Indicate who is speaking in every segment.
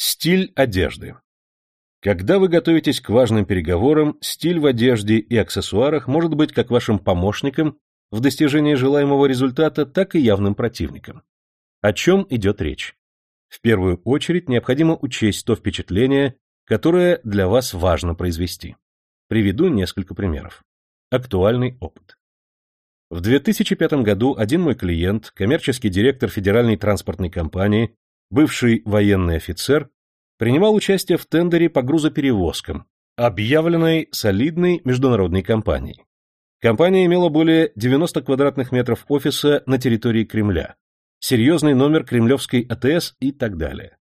Speaker 1: Стиль одежды. Когда вы готовитесь к важным переговорам, стиль в одежде и аксессуарах может быть как вашим помощником в достижении желаемого результата, так и явным противником. О чем идет речь? В первую очередь необходимо учесть то впечатление, которое для вас важно произвести. Приведу несколько примеров. Актуальный опыт. В 2005 году один мой клиент, коммерческий директор Федеральной транспортной компании, бывший военный офицер, принимал участие в тендере по грузоперевозкам, объявленной солидной международной компанией. Компания имела более 90 квадратных метров офиса на территории Кремля, серьезный номер кремлевской АТС и так далее.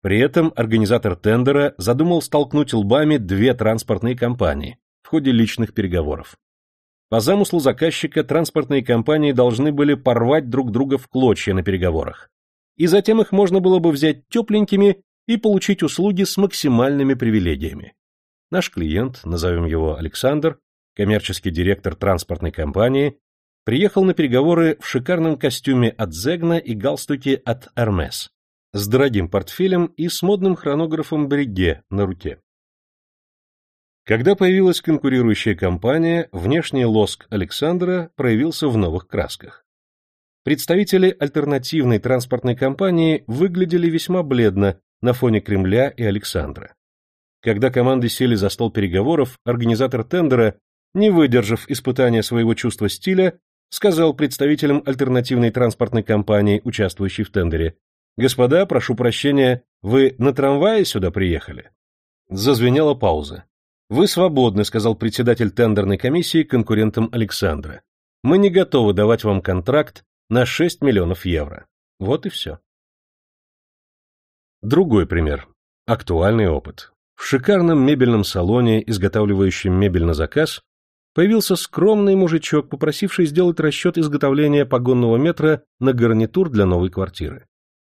Speaker 1: При этом организатор тендера задумал столкнуть лбами две транспортные компании в ходе личных переговоров. По замыслу заказчика транспортные компании должны были порвать друг друга в клочья на переговорах, и затем их можно было бы взять тепленькими и получить услуги с максимальными привилегиями. Наш клиент, назовем его Александр, коммерческий директор транспортной компании, приехал на переговоры в шикарном костюме от Зегна и галстуке от Hermes, с дорогим портфелем и с модным хронографом Бриге на руке. Когда появилась конкурирующая компания, внешний лоск Александра проявился в новых красках. Представители альтернативной транспортной компании выглядели весьма бледно на фоне Кремля и Александра. Когда команды сели за стол переговоров, организатор тендера, не выдержав испытания своего чувства стиля, сказал представителям альтернативной транспортной компании, участвующей в тендере, «Господа, прошу прощения, вы на трамвае сюда приехали?» Зазвенела пауза. «Вы свободны», — сказал председатель тендерной комиссии конкурентам Александра. «Мы не готовы давать вам контракт на 6 миллионов евро». Вот и все. Другой пример. Актуальный опыт. В шикарном мебельном салоне, изготавливающем мебель на заказ, появился скромный мужичок, попросивший сделать расчет изготовления погонного метра на гарнитур для новой квартиры.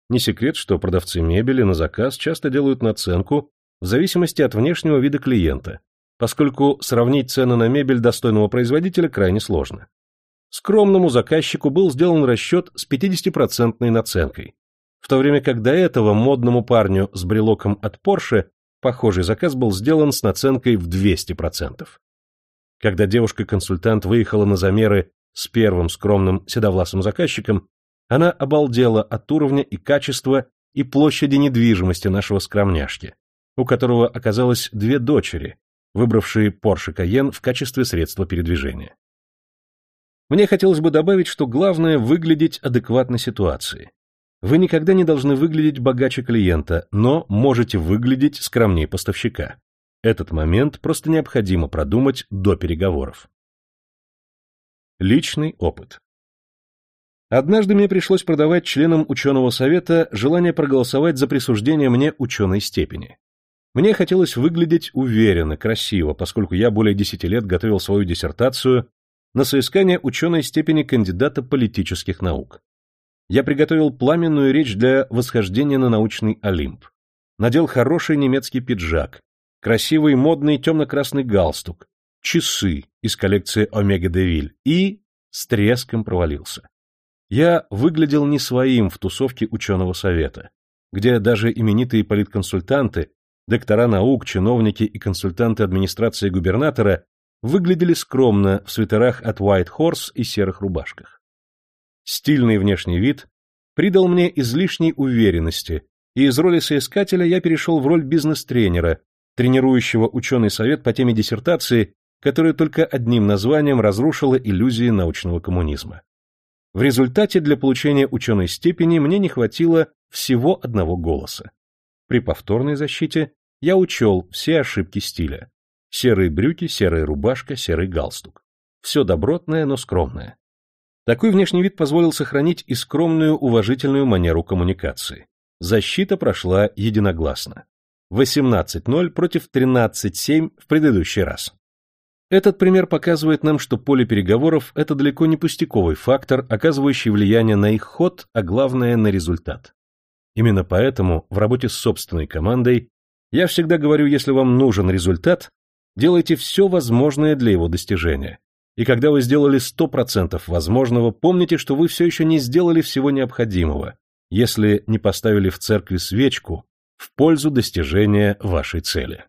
Speaker 1: Не секрет, что продавцы мебели на заказ часто делают наценку в зависимости от внешнего вида клиента, поскольку сравнить цены на мебель достойного производителя крайне сложно. Скромному заказчику был сделан расчет с 50% наценкой, в то время как до этого модному парню с брелоком от Porsche похожий заказ был сделан с наценкой в 200%. Когда девушка-консультант выехала на замеры с первым скромным седовласым заказчиком, она обалдела от уровня и качества и площади недвижимости нашего скромняшки, у которого оказалось две дочери, выбравшие Porsche Cayenne в качестве средства передвижения. Мне хотелось бы добавить, что главное выглядеть адекватно ситуации. Вы никогда не должны выглядеть богаче клиента, но можете выглядеть скромнее поставщика. Этот момент просто необходимо продумать до переговоров. Личный опыт. Однажды мне пришлось продавать членам ученого совета желание проголосовать за присуждение мне ученой степени. Мне хотелось выглядеть уверенно, красиво, поскольку я более десяти лет готовил свою диссертацию на соискание ученой степени кандидата политических наук. Я приготовил пламенную речь для восхождения на научный Олимп. Надел хороший немецкий пиджак, красивый модный темно-красный галстук, часы из коллекции Омега Девиль и с треском провалился. Я выглядел не своим в тусовке ученого совета, где даже именитые политконсультанты, доктора наук, чиновники и консультанты администрации губернатора выглядели скромно в свитерах от White Horse и серых рубашках. Стильный внешний вид придал мне излишней уверенности, и из роли соискателя я перешел в роль бизнес-тренера, тренирующего ученый совет по теме диссертации, которая только одним названием разрушила иллюзии научного коммунизма. В результате для получения ученой степени мне не хватило всего одного голоса. При повторной защите я учел все ошибки стиля. Серые брюки, серая рубашка, серый галстук. Все добротное, но скромное. Такой внешний вид позволил сохранить и скромную уважительную манеру коммуникации. Защита прошла единогласно. 18-0 против 13-7 в предыдущий раз. Этот пример показывает нам, что поле переговоров – это далеко не пустяковый фактор, оказывающий влияние на их ход, а главное – на результат. Именно поэтому в работе с собственной командой я всегда говорю, если вам нужен результат, делайте все возможное для его достижения. И когда вы сделали 100% возможного, помните, что вы все еще не сделали всего необходимого, если не поставили в церкви свечку в пользу достижения вашей цели.